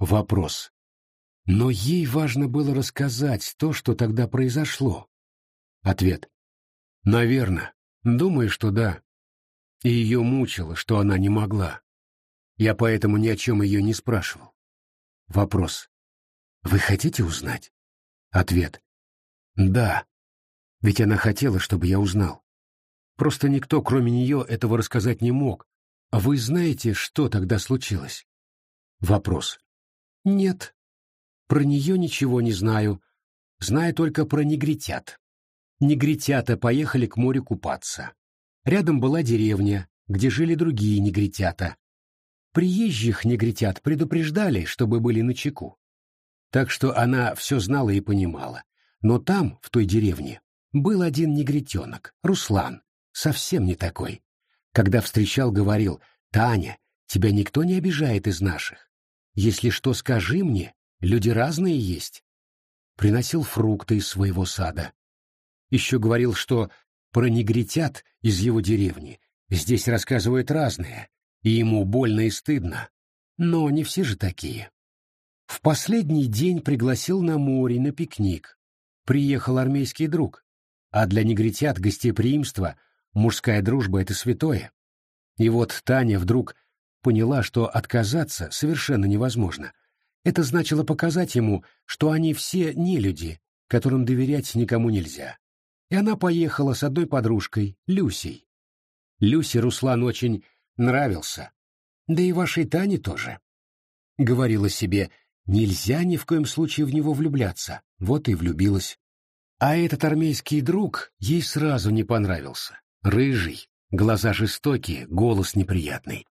Вопрос. Но ей важно было рассказать то, что тогда произошло. Ответ. Наверное. Думаю, что да. И ее мучило, что она не могла. Я поэтому ни о чем ее не спрашивал. Вопрос. Вы хотите узнать? Ответ. Да. Ведь она хотела, чтобы я узнал. Просто никто, кроме нее, этого рассказать не мог. А вы знаете, что тогда случилось? Вопрос. Нет. Про нее ничего не знаю. Знаю только про негритят. Негритята поехали к морю купаться. Рядом была деревня, где жили другие негритята. Приезжих негритят предупреждали, чтобы были начеку. Так что она все знала и понимала. Но там, в той деревне, был один негритенок, Руслан, совсем не такой. Когда встречал, говорил, «Таня, тебя никто не обижает из наших. Если что, скажи мне, люди разные есть». Приносил фрукты из своего сада. Еще говорил, что про негритят из его деревни здесь рассказывают разные, и ему больно и стыдно. Но не все же такие. В последний день пригласил на море на пикник. Приехал армейский друг, а для негритят гостеприимство, мужская дружба — это святое. И вот Таня вдруг поняла, что отказаться совершенно невозможно. Это значило показать ему, что они все не люди, которым доверять никому нельзя и она поехала с одной подружкой, Люсей. Люсе Руслан очень нравился, да и вашей Тане тоже. Говорила себе, нельзя ни в коем случае в него влюбляться, вот и влюбилась. А этот армейский друг ей сразу не понравился. Рыжий, глаза жестокие, голос неприятный.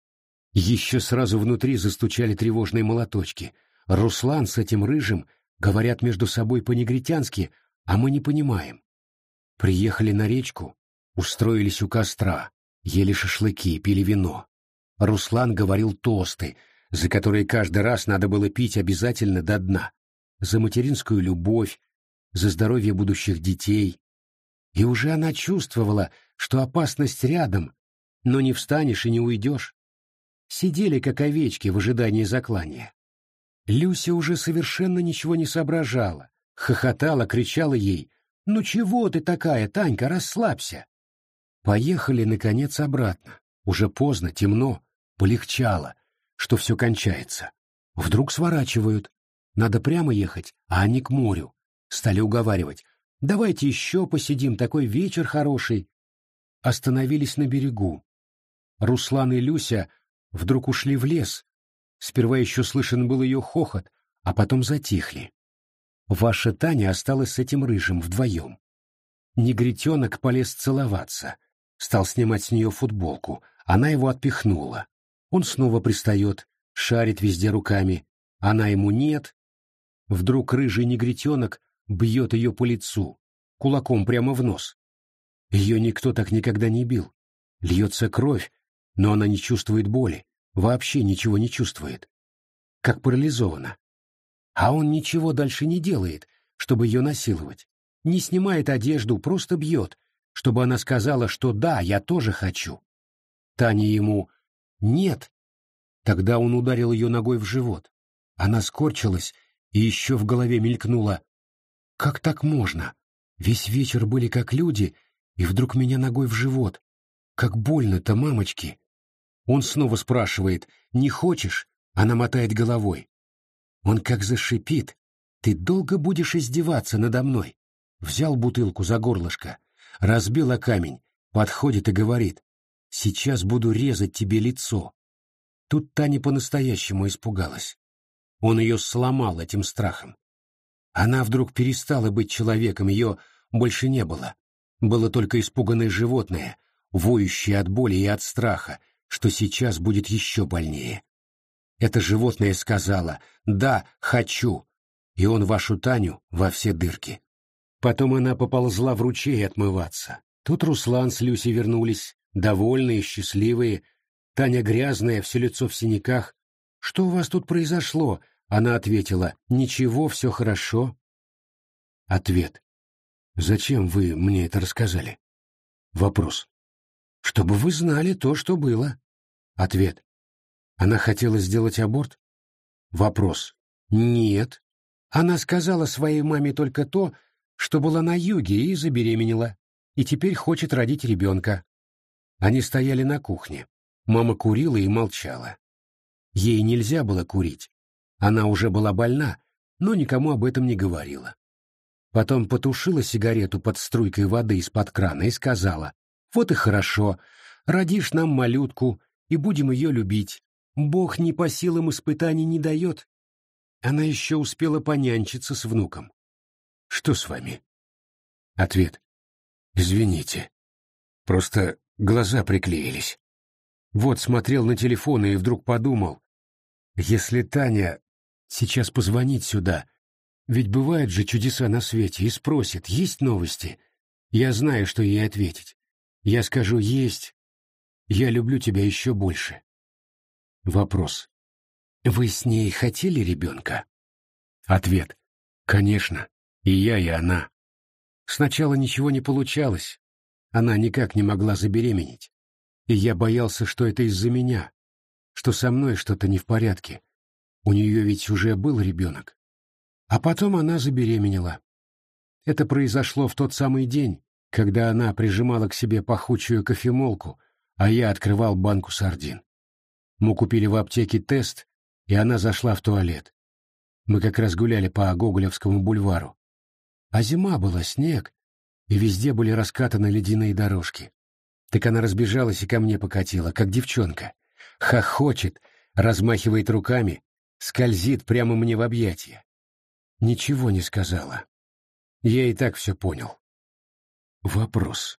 Еще сразу внутри застучали тревожные молоточки. Руслан с этим рыжим говорят между собой по-негритянски, а мы не понимаем. Приехали на речку, устроились у костра, ели шашлыки, пили вино. Руслан говорил тосты, за которые каждый раз надо было пить обязательно до дна. За материнскую любовь, за здоровье будущих детей. И уже она чувствовала, что опасность рядом, но не встанешь и не уйдешь. Сидели, как овечки, в ожидании заклания. Люся уже совершенно ничего не соображала, хохотала, кричала ей «Ну чего ты такая, Танька, расслабься!» Поехали, наконец, обратно. Уже поздно, темно, полегчало, что все кончается. Вдруг сворачивают. Надо прямо ехать, а они к морю. Стали уговаривать. «Давайте еще посидим, такой вечер хороший». Остановились на берегу. Руслан и Люся вдруг ушли в лес. Сперва еще слышен был ее хохот, а потом затихли. Ваша Таня осталась с этим рыжим вдвоем. Негритенок полез целоваться. Стал снимать с нее футболку. Она его отпихнула. Он снова пристает, шарит везде руками. Она ему нет. Вдруг рыжий негритенок бьет ее по лицу, кулаком прямо в нос. Ее никто так никогда не бил. Льется кровь, но она не чувствует боли, вообще ничего не чувствует. Как парализована. А он ничего дальше не делает, чтобы ее насиловать. Не снимает одежду, просто бьет, чтобы она сказала, что да, я тоже хочу. Таня ему «нет». Тогда он ударил ее ногой в живот. Она скорчилась, и еще в голове мелькнула «Как так можно? Весь вечер были как люди, и вдруг меня ногой в живот. Как больно-то, мамочки!» Он снова спрашивает «Не хочешь?» Она мотает головой. Он как зашипит. Ты долго будешь издеваться надо мной? Взял бутылку за горлышко, разбил о камень, подходит и говорит. Сейчас буду резать тебе лицо. Тут Таня по-настоящему испугалась. Он ее сломал этим страхом. Она вдруг перестала быть человеком, ее больше не было. Было только испуганное животное, воющее от боли и от страха, что сейчас будет еще больнее. Это животное сказала «Да, хочу», и он вашу Таню во все дырки. Потом она поползла в ручей отмываться. Тут Руслан с Люси вернулись, довольные, счастливые. Таня грязная, все лицо в синяках. «Что у вас тут произошло?» Она ответила «Ничего, все хорошо». Ответ. «Зачем вы мне это рассказали?» Вопрос. «Чтобы вы знали то, что было». Ответ. Она хотела сделать аборт? Вопрос. Нет. Она сказала своей маме только то, что была на юге и забеременела, и теперь хочет родить ребенка. Они стояли на кухне. Мама курила и молчала. Ей нельзя было курить. Она уже была больна, но никому об этом не говорила. Потом потушила сигарету под струйкой воды из-под крана и сказала, «Вот и хорошо, родишь нам малютку, и будем ее любить. Бог ни по силам испытаний не дает». Она еще успела понянчиться с внуком. «Что с вами?» Ответ. «Извините. Просто глаза приклеились. Вот смотрел на телефон и вдруг подумал, если Таня сейчас позвонит сюда, ведь бывают же чудеса на свете, и спросит, есть новости, я знаю, что ей ответить. Я скажу «есть». Я люблю тебя еще больше. Вопрос. Вы с ней хотели ребенка? Ответ. Конечно. И я, и она. Сначала ничего не получалось. Она никак не могла забеременеть. И я боялся, что это из-за меня, что со мной что-то не в порядке. У нее ведь уже был ребенок. А потом она забеременела. Это произошло в тот самый день, когда она прижимала к себе пахучую кофемолку, а я открывал банку сардин. Мы купили в аптеке тест, и она зашла в туалет. Мы как раз гуляли по Гоголевскому бульвару. А зима была, снег, и везде были раскатаны ледяные дорожки. Так она разбежалась и ко мне покатила, как девчонка. Хохочет, размахивает руками, скользит прямо мне в объятия. Ничего не сказала. Я и так все понял. Вопрос.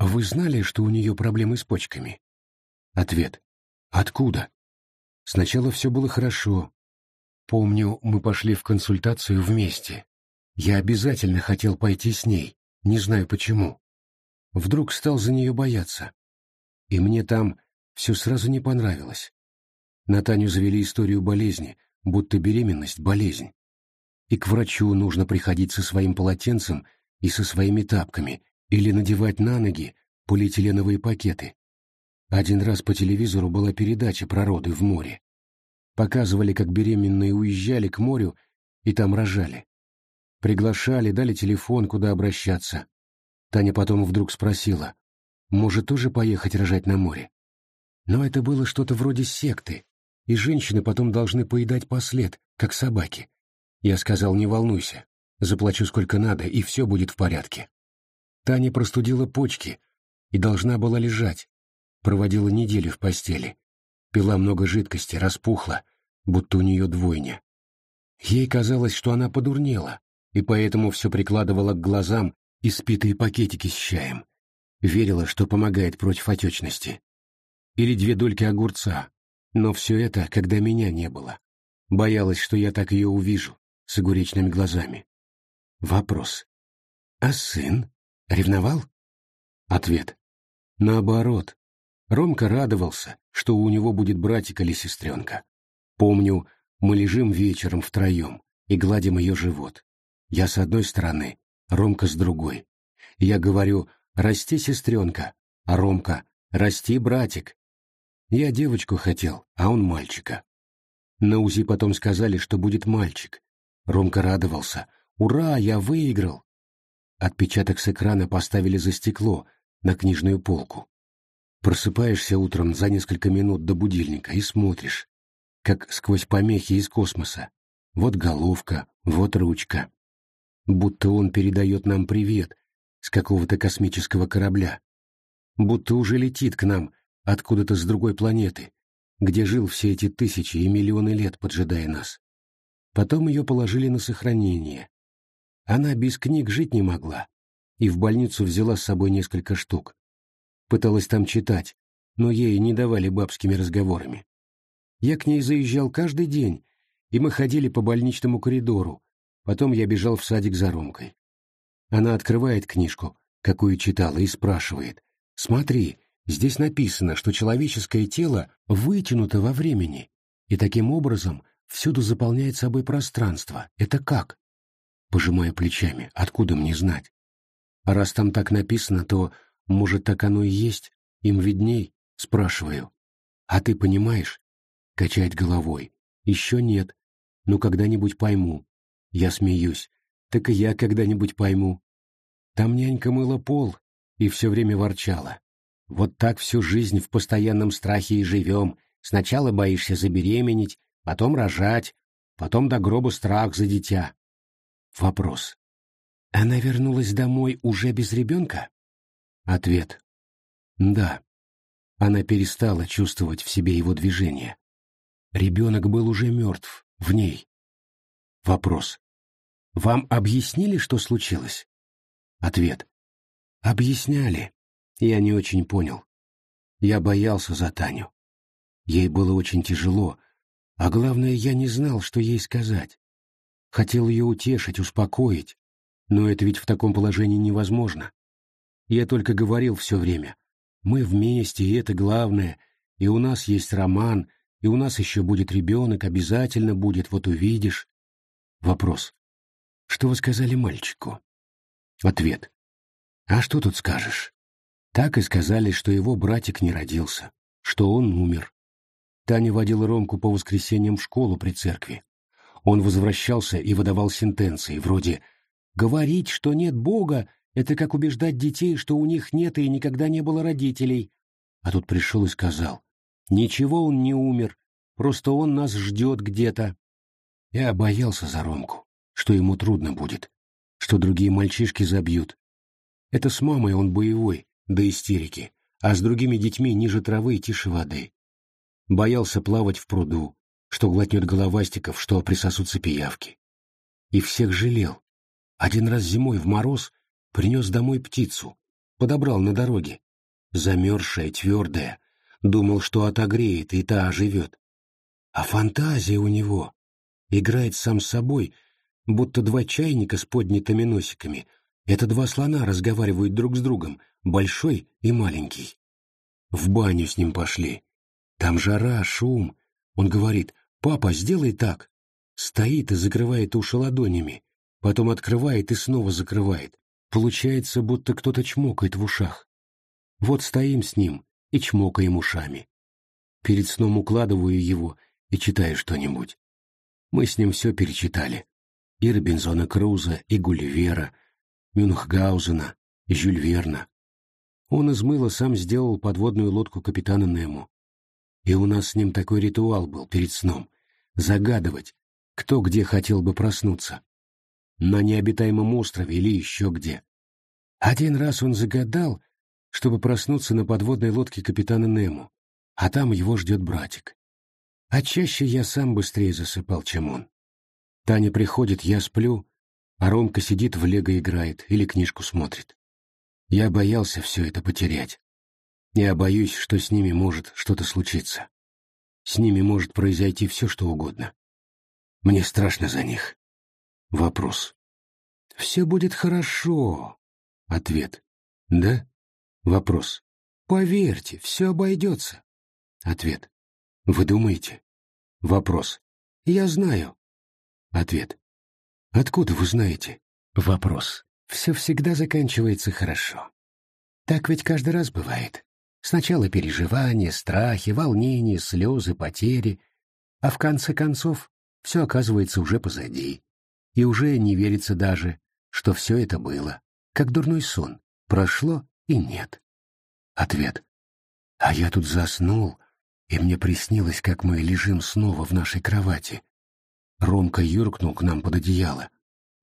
Вы знали, что у нее проблемы с почками? Ответ. Откуда? Сначала все было хорошо. Помню, мы пошли в консультацию вместе. Я обязательно хотел пойти с ней, не знаю почему. Вдруг стал за нее бояться. И мне там все сразу не понравилось. На Таню завели историю болезни, будто беременность — болезнь. И к врачу нужно приходить со своим полотенцем и со своими тапками, или надевать на ноги полиэтиленовые пакеты. Один раз по телевизору была передача про роды в море. Показывали, как беременные уезжали к морю и там рожали. Приглашали, дали телефон, куда обращаться. Таня потом вдруг спросила, может тоже поехать рожать на море? Но это было что-то вроде секты, и женщины потом должны поедать послед, как собаки. Я сказал, не волнуйся, заплачу сколько надо, и все будет в порядке. Таня простудила почки и должна была лежать. Проводила неделю в постели. Пила много жидкости, распухла, будто у нее двойня. Ей казалось, что она подурнела, и поэтому все прикладывала к глазам испитые пакетики с чаем. Верила, что помогает против отечности. Или две дольки огурца. Но все это, когда меня не было. Боялась, что я так ее увижу, с огуречными глазами. Вопрос. А сын? Ревновал? Ответ. Наоборот. Ромка радовался, что у него будет братик или сестренка. Помню, мы лежим вечером втроем и гладим ее живот. Я с одной стороны, Ромка с другой. Я говорю «Расти, сестренка», а Ромка «Расти, братик». Я девочку хотел, а он мальчика. На УЗИ потом сказали, что будет мальчик. Ромка радовался. «Ура, я выиграл!» Отпечаток с экрана поставили за стекло, на книжную полку. Просыпаешься утром за несколько минут до будильника и смотришь, как сквозь помехи из космоса. Вот головка, вот ручка. Будто он передает нам привет с какого-то космического корабля. Будто уже летит к нам откуда-то с другой планеты, где жил все эти тысячи и миллионы лет, поджидая нас. Потом ее положили на сохранение, она без книг жить не могла, и в больницу взяла с собой несколько штук. Пыталась там читать, но ей не давали бабскими разговорами. Я к ней заезжал каждый день, и мы ходили по больничному коридору, потом я бежал в садик за Ромкой. Она открывает книжку, какую читала, и спрашивает, «Смотри, здесь написано, что человеческое тело вытянуто во времени, и таким образом всюду заполняет собой пространство. Это как?» Пожимая плечами, откуда мне знать? А раз там так написано, то, может, так оно и есть? Им видней? Спрашиваю. А ты понимаешь? Качает головой. Еще нет, но когда-нибудь пойму. Я смеюсь. Так и я когда-нибудь пойму. Там нянька мыла пол и все время ворчала. Вот так всю жизнь в постоянном страхе и живем. Сначала боишься забеременеть, потом рожать, потом до гроба страх за дитя. Вопрос. Она вернулась домой уже без ребенка? Ответ. Да. Она перестала чувствовать в себе его движение. Ребенок был уже мертв, в ней. Вопрос. Вам объяснили, что случилось? Ответ. Объясняли. Я не очень понял. Я боялся за Таню. Ей было очень тяжело, а главное, я не знал, что ей сказать. Хотел ее утешить, успокоить, но это ведь в таком положении невозможно. Я только говорил все время. Мы вместе, и это главное, и у нас есть роман, и у нас еще будет ребенок, обязательно будет, вот увидишь. Вопрос. Что вы сказали мальчику? Ответ. А что тут скажешь? Так и сказали, что его братик не родился, что он умер. Таня водила Ромку по воскресеньям в школу при церкви. Он возвращался и выдавал сентенции, вроде «Говорить, что нет Бога, это как убеждать детей, что у них нет и никогда не было родителей». А тут пришел и сказал «Ничего он не умер, просто он нас ждет где-то». Я боялся за Ромку, что ему трудно будет, что другие мальчишки забьют. Это с мамой он боевой, до истерики, а с другими детьми ниже травы и тише воды. Боялся плавать в пруду, что глотнет головастиков, что присосутся пиявки. И всех жалел. Один раз зимой в мороз принес домой птицу, подобрал на дороге. Замерзшая, твердая, думал, что отогреет, и та оживет. А фантазия у него играет сам с собой, будто два чайника с поднятыми носиками. Это два слона разговаривают друг с другом, большой и маленький. В баню с ним пошли. Там жара, шум. Он говорит, «Папа, сделай так». Стоит и закрывает уши ладонями, потом открывает и снова закрывает. Получается, будто кто-то чмокает в ушах. Вот стоим с ним и чмокаем ушами. Перед сном укладываю его и читаю что-нибудь. Мы с ним все перечитали. И Робинзона Круза, и Гулливера, Мюнхгаузена, и Жюль Верна. Он из мыла сам сделал подводную лодку капитана Немо. И у нас с ним такой ритуал был перед сном — загадывать, кто где хотел бы проснуться. На необитаемом острове или еще где. Один раз он загадал, чтобы проснуться на подводной лодке капитана Нему, а там его ждет братик. А чаще я сам быстрее засыпал, чем он. Таня приходит, я сплю, а Ромка сидит в лего играет или книжку смотрит. Я боялся все это потерять. Я боюсь, что с ними может что-то случиться. С ними может произойти все, что угодно. Мне страшно за них. Вопрос. Все будет хорошо. Ответ. Да? Вопрос. Поверьте, все обойдется. Ответ. Вы думаете? Вопрос. Я знаю. Ответ. Откуда вы знаете? Вопрос. Все всегда заканчивается хорошо. Так ведь каждый раз бывает. Сначала переживания, страхи, волнения, слезы, потери, а в конце концов все оказывается уже позади. И уже не верится даже, что все это было, как дурной сон, прошло и нет. Ответ. А я тут заснул, и мне приснилось, как мы лежим снова в нашей кровати. Ромка юркнул к нам под одеяло,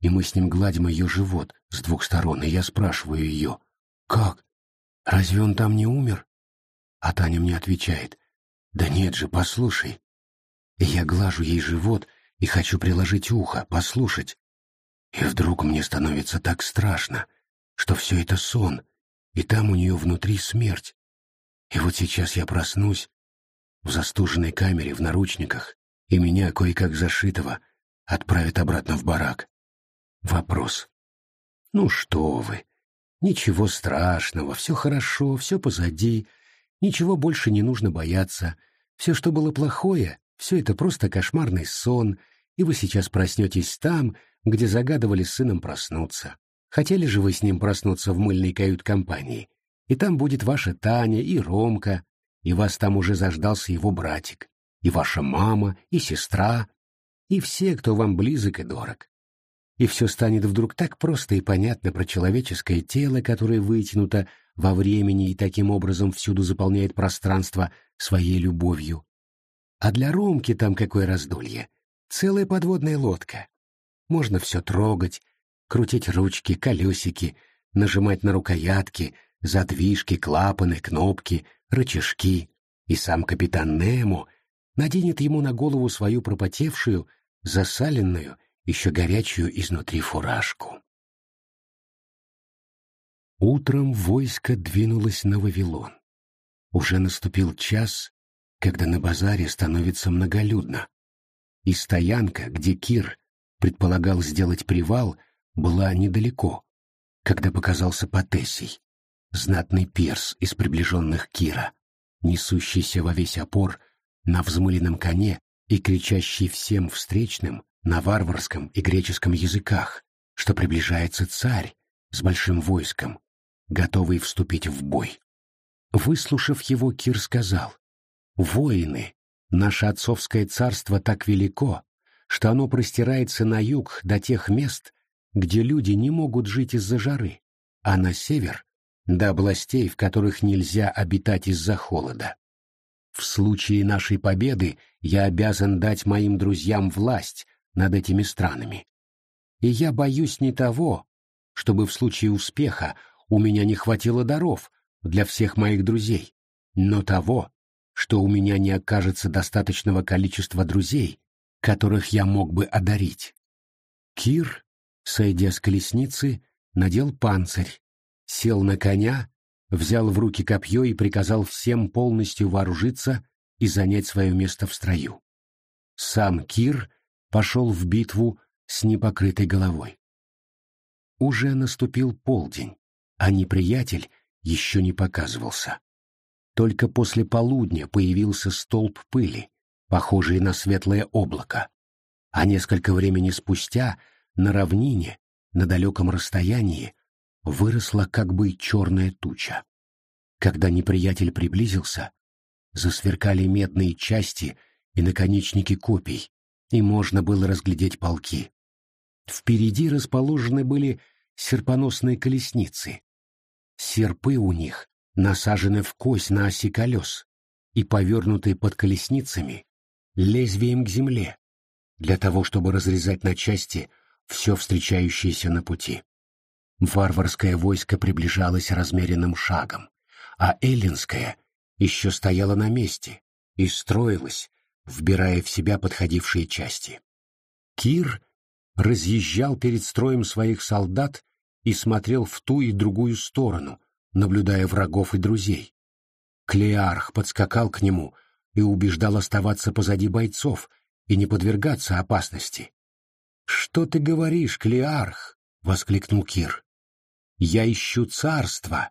и мы с ним гладим ее живот с двух сторон, и я спрашиваю ее, «Как? Разве он там не умер?» А Таня мне отвечает, «Да нет же, послушай». Я глажу ей живот и хочу приложить ухо, послушать. И вдруг мне становится так страшно, что все это сон, и там у нее внутри смерть. И вот сейчас я проснусь в застуженной камере в наручниках, и меня, кое-как зашитого, отправят обратно в барак. Вопрос. Ну что вы, ничего страшного, все хорошо, все позади, Ничего больше не нужно бояться. Все, что было плохое, все это просто кошмарный сон, и вы сейчас проснетесь там, где загадывали с сыном проснуться. Хотели же вы с ним проснуться в мыльной кают-компании, и там будет ваша Таня и Ромка, и вас там уже заждался его братик. и ваша мама, и сестра, и все, кто вам близок и дорог. И все станет вдруг так просто и понятно про человеческое тело, которое вытянуто во времени и таким образом всюду заполняет пространство своей любовью. А для Ромки там какое раздолье. Целая подводная лодка. Можно все трогать, крутить ручки, колесики, нажимать на рукоятки, задвижки, клапаны, кнопки, рычажки. И сам капитан Немо наденет ему на голову свою пропотевшую, засаленную, еще горячую изнутри фуражку. Утром войско двинулось на Вавилон. Уже наступил час, когда на базаре становится многолюдно. И стоянка, где Кир предполагал сделать привал, была недалеко, когда показался Патесий, знатный перс из приближенных Кира, несущийся во весь опор на взмыленном коне и кричащий всем встречным на варварском и греческом языках, что приближается царь с большим войском, готовый вступить в бой. Выслушав его, Кир сказал, «Воины, наше отцовское царство так велико, что оно простирается на юг до тех мест, где люди не могут жить из-за жары, а на север — до областей, в которых нельзя обитать из-за холода. В случае нашей победы я обязан дать моим друзьям власть над этими странами. И я боюсь не того, чтобы в случае успеха у меня не хватило даров для всех моих друзей, но того, что у меня не окажется достаточного количества друзей, которых я мог бы одарить. Кир, сойдя с колесницы, надел панцирь, сел на коня взял в руки копье и приказал всем полностью вооружиться и занять свое место в строю. Сам Кир пошел в битву с непокрытой головой. Уже наступил полдень, а неприятель еще не показывался. Только после полудня появился столб пыли, похожий на светлое облако, а несколько времени спустя на равнине, на далеком расстоянии, выросла как бы черная туча. Когда неприятель приблизился, засверкали медные части и наконечники копий, и можно было разглядеть полки. Впереди расположены были серпоносные колесницы. Серпы у них насажены в кость на оси колес и повернуты под колесницами лезвием к земле, для того, чтобы разрезать на части все встречающееся на пути. Варварское войско приближалось размеренным шагом, а эллинское еще стояло на месте и строилось, вбирая в себя подходившие части. Кир разъезжал перед строем своих солдат и смотрел в ту и другую сторону, наблюдая врагов и друзей. Клеарх подскакал к нему и убеждал оставаться позади бойцов и не подвергаться опасности. «Что ты говоришь, Клеарх?» — воскликнул Кир. Я ищу царства,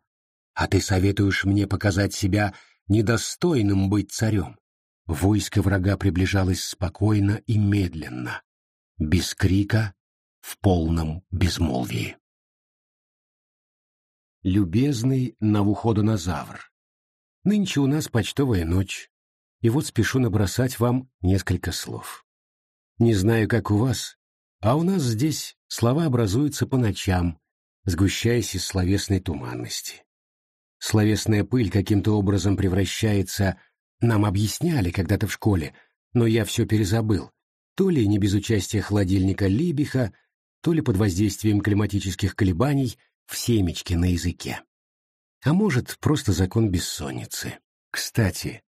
а ты советуешь мне показать себя недостойным быть царем. Войско врага приближалось спокойно и медленно, без крика, в полном безмолвии. Любезный Навуходонозавр, нынче у нас почтовая ночь, и вот спешу набросать вам несколько слов. Не знаю, как у вас, а у нас здесь слова образуются по ночам, сгущаясь из словесной туманности. Словесная пыль каким-то образом превращается... Нам объясняли когда-то в школе, но я все перезабыл. То ли не без участия холодильника Либиха, то ли под воздействием климатических колебаний в семечке на языке. А может, просто закон бессонницы. Кстати,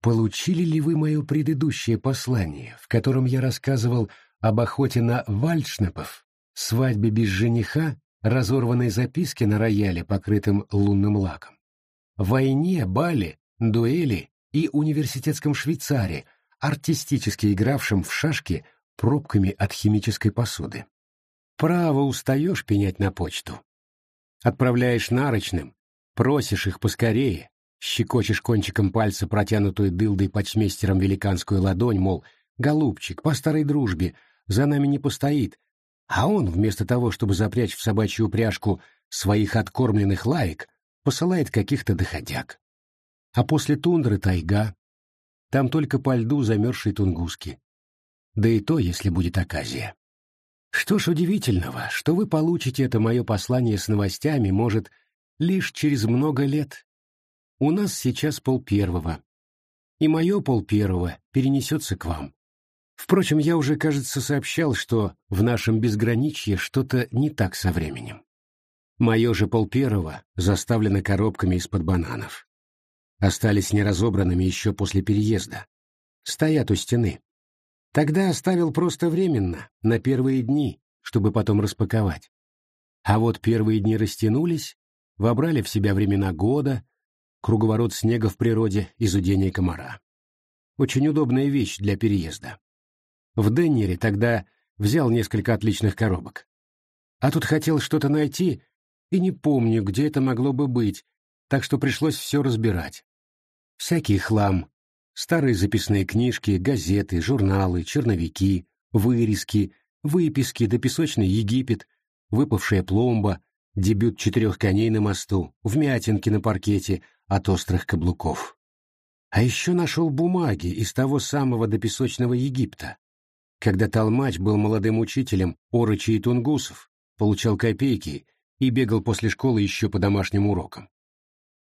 получили ли вы мое предыдущее послание, в котором я рассказывал об охоте на вальшнепов, свадьбе без жениха разорванной записки на рояле, покрытым лунным лаком, войне, бале, дуэли и университетском швейцаре, артистически игравшем в шашки пробками от химической посуды. Право устаешь пенять на почту. Отправляешь нарочным, просишь их поскорее, щекочешь кончиком пальца протянутую дылдой почмейстером великанскую ладонь, мол, «Голубчик, по старой дружбе, за нами не постоит, а он, вместо того, чтобы запрячь в собачью упряжку своих откормленных лаек, посылает каких-то доходяг. А после тундры тайга. там только по льду замерзшей тунгуски. Да и то, если будет оказия. Что ж удивительного, что вы получите это мое послание с новостями, может, лишь через много лет. У нас сейчас полпервого, и мое полпервого перенесется к вам. Впрочем, я уже, кажется, сообщал, что в нашем безграничье что-то не так со временем. Мое же полпервого заставлено коробками из-под бананов. Остались неразобранными еще после переезда. Стоят у стены. Тогда оставил просто временно, на первые дни, чтобы потом распаковать. А вот первые дни растянулись, вобрали в себя времена года, круговорот снега в природе и зудение комара. Очень удобная вещь для переезда. В Деннере тогда взял несколько отличных коробок. А тут хотел что-то найти, и не помню, где это могло бы быть, так что пришлось все разбирать. Всякий хлам, старые записные книжки, газеты, журналы, черновики, вырезки, выписки до песочный Египет, выпавшая пломба, дебют четырех коней на мосту, вмятинки на паркете от острых каблуков. А еще нашел бумаги из того самого допесочного Египта, когда Толмач был молодым учителем орочи и тунгусов, получал копейки и бегал после школы еще по домашним урокам.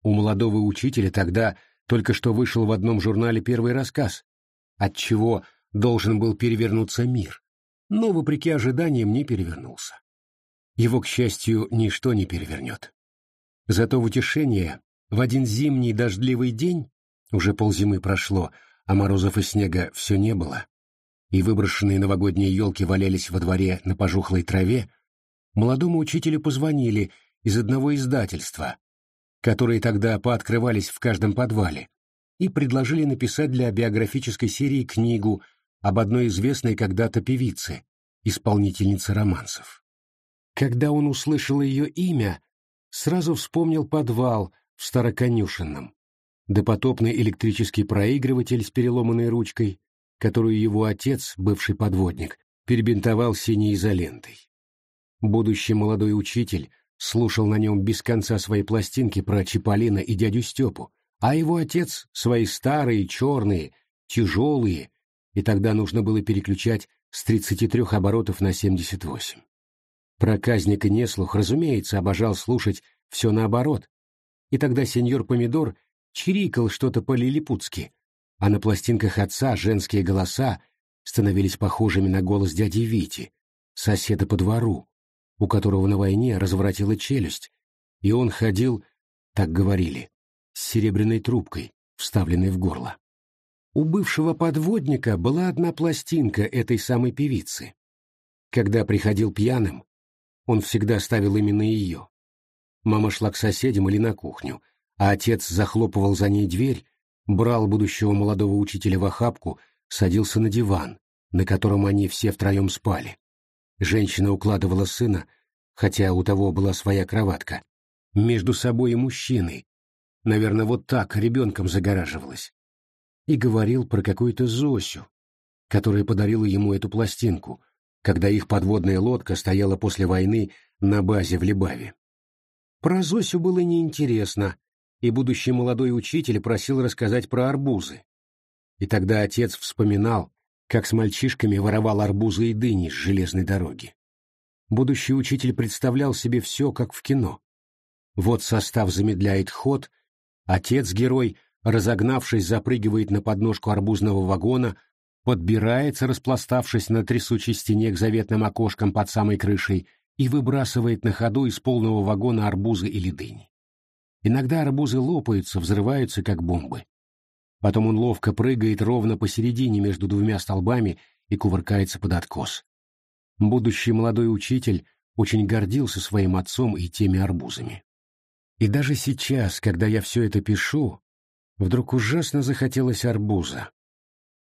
У молодого учителя тогда только что вышел в одном журнале первый рассказ, от чего должен был перевернуться мир, но, вопреки ожиданиям, не перевернулся. Его, к счастью, ничто не перевернет. Зато в утешение в один зимний дождливый день, уже ползимы прошло, а морозов и снега все не было, и выброшенные новогодние елки валялись во дворе на пожухлой траве, молодому учителю позвонили из одного издательства, которые тогда пооткрывались в каждом подвале, и предложили написать для биографической серии книгу об одной известной когда-то певице, исполнительнице романсов. Когда он услышал ее имя, сразу вспомнил подвал в Староконюшенном, допотопный электрический проигрыватель с переломанной ручкой, которую его отец, бывший подводник, перебинтовал синей изолентой. Будущий молодой учитель слушал на нем без конца свои пластинки про Чиполлино и дядю Степу, а его отец — свои старые, черные, тяжелые, и тогда нужно было переключать с 33 оборотов на 78. Проказник и неслух, разумеется, обожал слушать все наоборот, и тогда сеньор Помидор чирикал что-то по-лилипутски, а на пластинках отца женские голоса становились похожими на голос дяди Вити, соседа по двору, у которого на войне разворотила челюсть, и он ходил, так говорили, с серебряной трубкой, вставленной в горло. У бывшего подводника была одна пластинка этой самой певицы. Когда приходил пьяным, он всегда ставил именно ее. Мама шла к соседям или на кухню, а отец захлопывал за ней дверь брал будущего молодого учителя в охапку, садился на диван, на котором они все втроем спали. Женщина укладывала сына, хотя у того была своя кроватка, между собой и мужчиной, наверное, вот так ребенком загораживалась, и говорил про какую-то Зосю, которая подарила ему эту пластинку, когда их подводная лодка стояла после войны на базе в Либаве. Про Зосю было неинтересно, и будущий молодой учитель просил рассказать про арбузы. И тогда отец вспоминал, как с мальчишками воровал арбузы и дыни с железной дороги. Будущий учитель представлял себе все, как в кино. Вот состав замедляет ход, отец-герой, разогнавшись, запрыгивает на подножку арбузного вагона, подбирается, распластавшись на трясучей стене к заветным окошкам под самой крышей, и выбрасывает на ходу из полного вагона арбузы или дыни. Иногда арбузы лопаются, взрываются, как бомбы. Потом он ловко прыгает ровно посередине между двумя столбами и кувыркается под откос. Будущий молодой учитель очень гордился своим отцом и теми арбузами. И даже сейчас, когда я все это пишу, вдруг ужасно захотелось арбуза.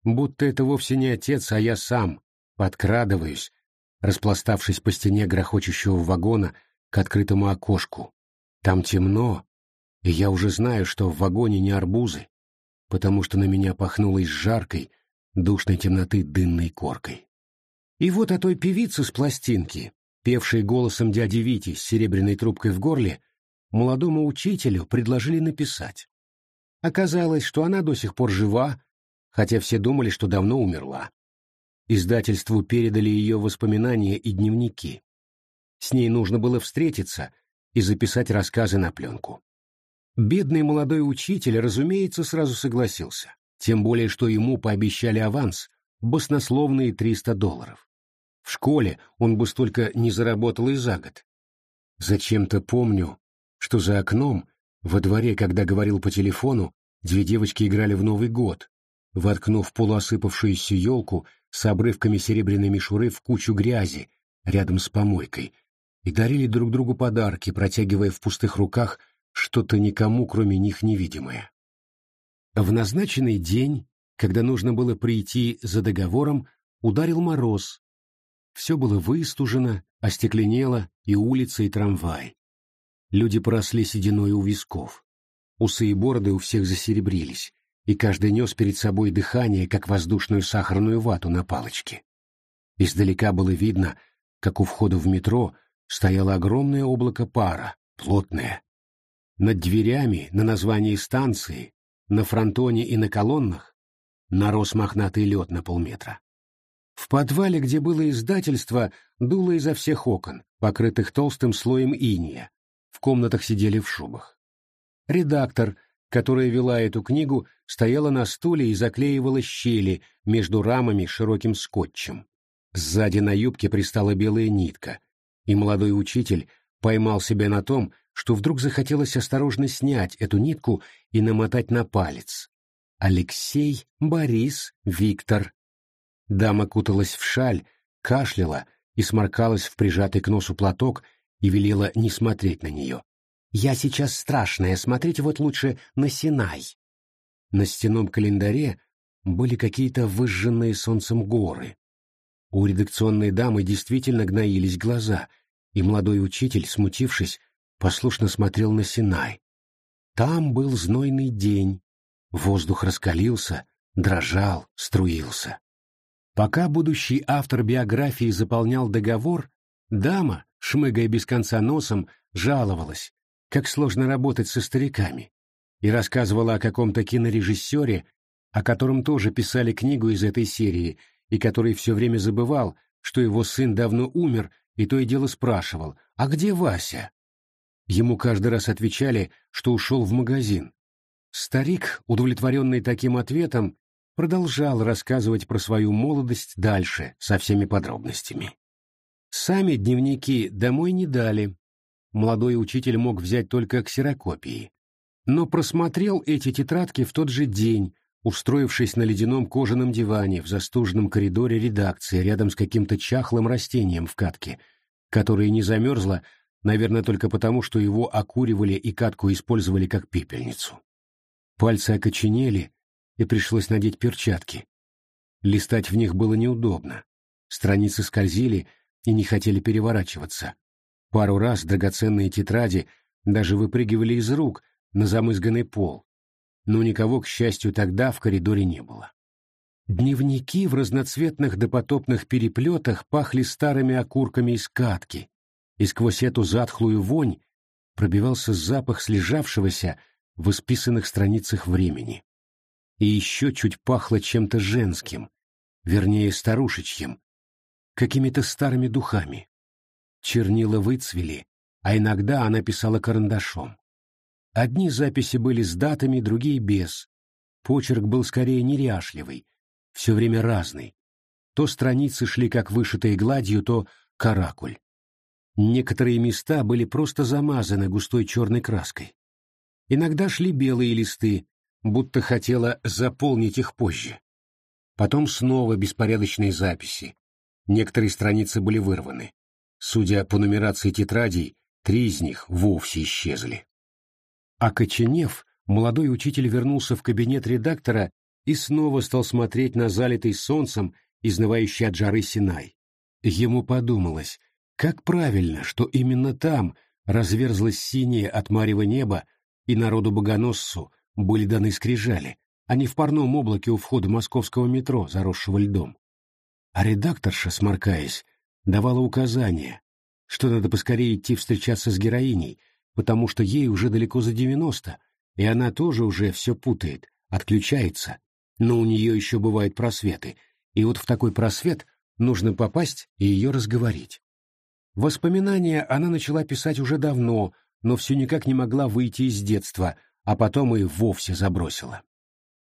Будто это вовсе не отец, а я сам, подкрадываюсь, распластавшись по стене грохочущего вагона к открытому окошку. Там темно, и я уже знаю, что в вагоне не арбузы, потому что на меня пахнуло из жаркой, душной темноты дынной коркой. И вот о той певице с пластинки, певшей голосом дяди Вити с серебряной трубкой в горле, молодому учителю предложили написать. Оказалось, что она до сих пор жива, хотя все думали, что давно умерла. Издательству передали ее воспоминания и дневники. С ней нужно было встретиться и записать рассказы на пленку. Бедный молодой учитель, разумеется, сразу согласился, тем более, что ему пообещали аванс, баснословные 300 долларов. В школе он бы столько не заработал и за год. Зачем-то помню, что за окном, во дворе, когда говорил по телефону, две девочки играли в Новый год, воткнув полуосыпавшуюся елку с обрывками серебряной мишуры в кучу грязи рядом с помойкой, и дарили друг другу подарки, протягивая в пустых руках что-то никому, кроме них, невидимое. В назначенный день, когда нужно было прийти за договором, ударил мороз. Все было выстужено, остекленело и улица, и трамвай. Люди поросли сединой у висков. Усы и бороды у всех засеребрились, и каждый нес перед собой дыхание, как воздушную сахарную вату на палочке. Издалека было видно, как у входа в метро стояло огромное облако пара, плотное. Над дверями, на названии станции, на фронтоне и на колоннах нарос мохнатый лед на полметра. В подвале, где было издательство, дуло изо всех окон, покрытых толстым слоем иния. В комнатах сидели в шубах. Редактор, которая вела эту книгу, стояла на стуле и заклеивала щели между рамами широким скотчем. Сзади на юбке пристала белая нитка, и молодой учитель поймал себя на том, что вдруг захотелось осторожно снять эту нитку и намотать на палец. Алексей, Борис, Виктор. Дама куталась в шаль, кашляла и сморкалась в прижатый к носу платок и велела не смотреть на нее. «Я сейчас страшная, смотрите вот лучше на Синай». На стенном календаре были какие-то выжженные солнцем горы. У редакционной дамы действительно гноились глаза, и молодой учитель, смутившись, послушно смотрел на Синай. Там был знойный день, воздух раскалился, дрожал, струился. Пока будущий автор биографии заполнял договор, дама, шмыгая без конца носом, жаловалась, как сложно работать со стариками, и рассказывала о каком-то кинорежиссере, о котором тоже писали книгу из этой серии, и который все время забывал, что его сын давно умер, и то и дело спрашивал, «А где Вася?» Ему каждый раз отвечали, что ушел в магазин. Старик, удовлетворенный таким ответом, продолжал рассказывать про свою молодость дальше, со всеми подробностями. Сами дневники домой не дали. Молодой учитель мог взять только ксерокопии. Но просмотрел эти тетрадки в тот же день, устроившись на ледяном кожаном диване в застуженном коридоре редакции рядом с каким-то чахлым растением в катке, которое не замерзло, наверное, только потому, что его окуривали и катку использовали как пепельницу. Пальцы окоченели, и пришлось надеть перчатки. Листать в них было неудобно. Страницы скользили и не хотели переворачиваться. Пару раз драгоценные тетради даже выпрыгивали из рук на замызганный пол, но никого, к счастью, тогда в коридоре не было. Дневники в разноцветных допотопных переплетах пахли старыми окурками из катки, и сквозь эту затхлую вонь пробивался запах слежавшегося в исписанных страницах времени. И еще чуть пахло чем-то женским, вернее старушечьим, какими-то старыми духами. Чернила выцвели, а иногда она писала карандашом. Одни записи были с датами, другие без. Почерк был скорее неряшливый, все время разный. То страницы шли как вышитые гладью, то каракуль. Некоторые места были просто замазаны густой черной краской. Иногда шли белые листы, будто хотела заполнить их позже. Потом снова беспорядочные записи. Некоторые страницы были вырваны. Судя по нумерации тетрадей, три из них вовсе исчезли. Окоченев, молодой учитель вернулся в кабинет редактора и снова стал смотреть на залитый солнцем, изнывающий от жары Синай. Ему подумалось, как правильно, что именно там разверзлось синее от марева небо, и народу-богоносцу были даны скрижали, а не в парном облаке у входа московского метро, заросшего льдом. А редакторша, сморкаясь, давала указания, что надо поскорее идти встречаться с героиней, потому что ей уже далеко за девяносто, и она тоже уже все путает, отключается, Но у нее еще бывают просветы, и вот в такой просвет нужно попасть и ее разговорить. Воспоминания она начала писать уже давно, но все никак не могла выйти из детства, а потом и вовсе забросила.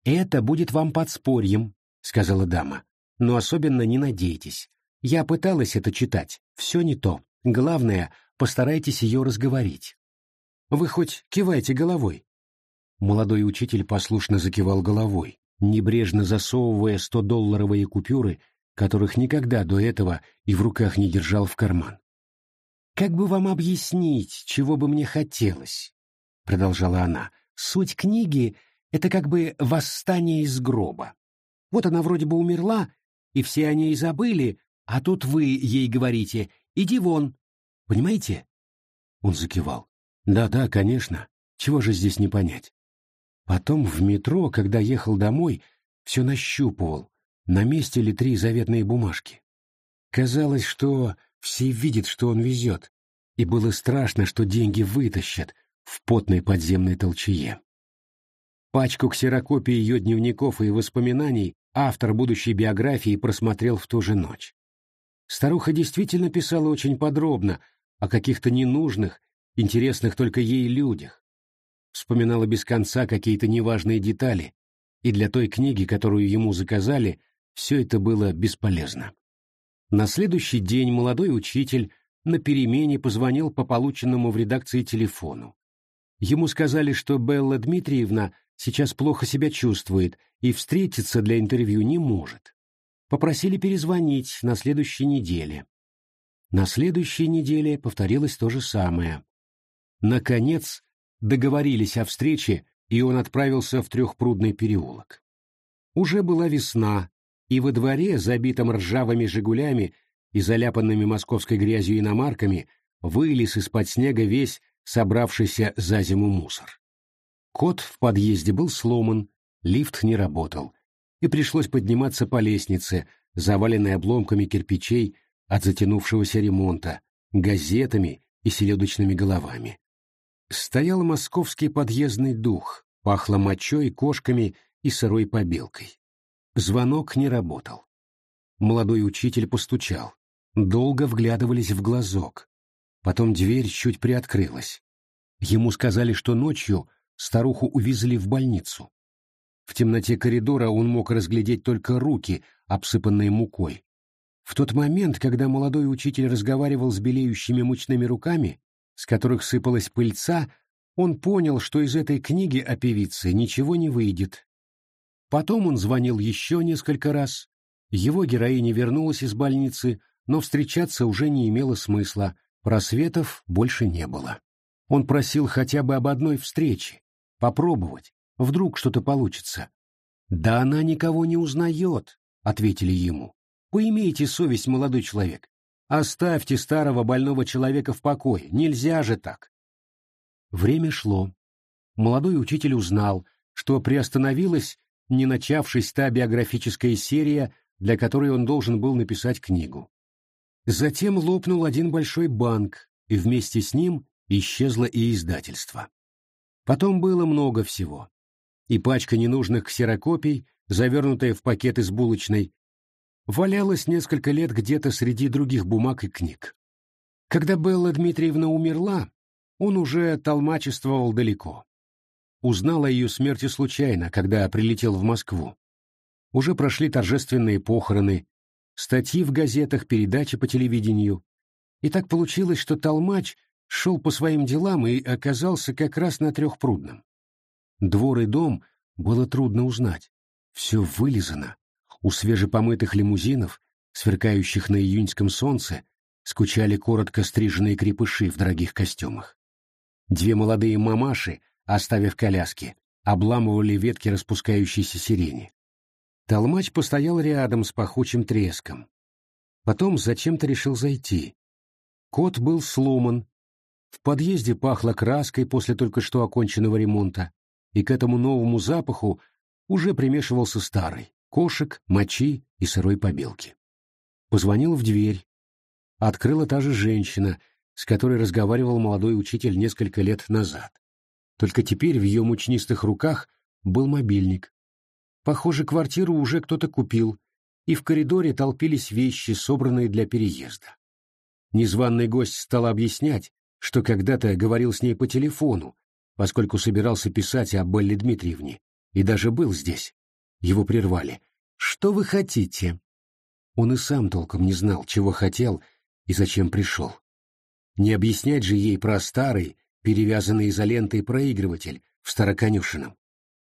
«Это будет вам подспорьем», — сказала дама. «Но особенно не надейтесь. Я пыталась это читать. Все не то. Главное, постарайтесь ее разговорить». «Вы хоть кивайте головой». Молодой учитель послушно закивал головой, небрежно засовывая сто-долларовые купюры, которых никогда до этого и в руках не держал в карман. «Как бы вам объяснить, чего бы мне хотелось?» — продолжала она. «Суть книги — это как бы восстание из гроба. Вот она вроде бы умерла, и все о ней забыли, а тут вы ей говорите «иди вон». Понимаете?» Он закивал. «Да-да, конечно. Чего же здесь не понять?» Потом в метро, когда ехал домой, все нащупывал, на месте ли три заветные бумажки. Казалось, что все видят, что он везет, и было страшно, что деньги вытащат в потной подземной толчее. Пачку ксерокопий ее дневников и воспоминаний автор будущей биографии просмотрел в ту же ночь. Старуха действительно писала очень подробно о каких-то ненужных, интересных только ей людях. Вспоминала без конца какие-то неважные детали, и для той книги, которую ему заказали, все это было бесполезно. На следующий день молодой учитель на перемене позвонил по полученному в редакции телефону. Ему сказали, что Белла Дмитриевна сейчас плохо себя чувствует и встретиться для интервью не может. Попросили перезвонить на следующей неделе. На следующей неделе повторилось то же самое. Наконец, договорились о встрече, и он отправился в трехпрудный переулок. Уже была весна, и во дворе, забитом ржавыми «Жигулями» и заляпанными московской грязью иномарками, вылез из-под снега весь собравшийся за зиму мусор. Кот в подъезде был сломан, лифт не работал, и пришлось подниматься по лестнице, заваленной обломками кирпичей от затянувшегося ремонта, газетами и селедочными головами. Стоял московский подъездный дух, пахло мочой, кошками и сырой побелкой. Звонок не работал. Молодой учитель постучал. Долго вглядывались в глазок. Потом дверь чуть приоткрылась. Ему сказали, что ночью старуху увезли в больницу. В темноте коридора он мог разглядеть только руки, обсыпанные мукой. В тот момент, когда молодой учитель разговаривал с белеющими мучными руками, с которых сыпалась пыльца, он понял, что из этой книги о певице ничего не выйдет, Потом он звонил еще несколько раз. Его героиня вернулась из больницы, но встречаться уже не имело смысла, просветов больше не было. Он просил хотя бы об одной встрече, попробовать, вдруг что-то получится. «Да она никого не узнает», — ответили ему. «Поимейте совесть, молодой человек. Оставьте старого больного человека в покое, нельзя же так». Время шло. Молодой учитель узнал, что приостановилась не начавшись та биографическая серия, для которой он должен был написать книгу. Затем лопнул один большой банк, и вместе с ним исчезло и издательство. Потом было много всего. И пачка ненужных ксерокопий, завернутая в пакет из булочной, валялась несколько лет где-то среди других бумаг и книг. Когда Белла Дмитриевна умерла, он уже толмачествовал далеко. Узнал о ее смерти случайно, когда прилетел в Москву. Уже прошли торжественные похороны, статьи в газетах, передачи по телевидению. И так получилось, что Толмач шел по своим делам и оказался как раз на Трехпрудном. Двор и дом было трудно узнать. Все вылизано. У свежепомытых лимузинов, сверкающих на июньском солнце, скучали коротко стриженные крепыши в дорогих костюмах. Две молодые мамаши — оставив коляски, обламывали ветки распускающейся сирени. Толмач постоял рядом с пахучим треском. Потом зачем-то решил зайти. Кот был сломан. В подъезде пахло краской после только что оконченного ремонта, и к этому новому запаху уже примешивался старый — кошек, мочи и сырой побелки. Позвонил в дверь. Открыла та же женщина, с которой разговаривал молодой учитель несколько лет назад. Только теперь в ее мучнистых руках был мобильник. Похоже, квартиру уже кто-то купил, и в коридоре толпились вещи, собранные для переезда. Незваный гость стал объяснять, что когда-то говорил с ней по телефону, поскольку собирался писать о Белле Дмитриевне, и даже был здесь. Его прервали. «Что вы хотите?» Он и сам толком не знал, чего хотел и зачем пришел. Не объяснять же ей про старый, перевязанный изолентой проигрыватель в Староконюшином,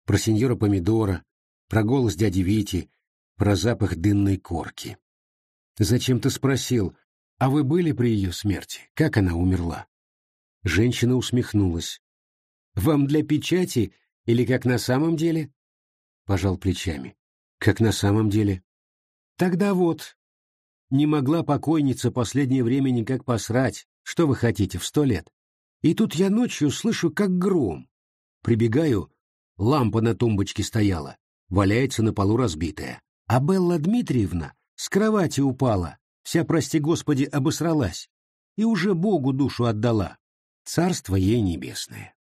про сеньора Помидора, про голос дяди Вити, про запах дынной корки. Зачем-то спросил, а вы были при ее смерти? Как она умерла? Женщина усмехнулась. Вам для печати или как на самом деле? Пожал плечами. Как на самом деле? Тогда вот. Не могла покойница последнее время никак посрать. Что вы хотите, в сто лет? И тут я ночью слышу, как гром. Прибегаю, лампа на тумбочке стояла валяется на полу разбитая. А Белла Дмитриевна с кровати упала, вся, прости господи, обосралась, и уже Богу душу отдала. Царство ей небесное.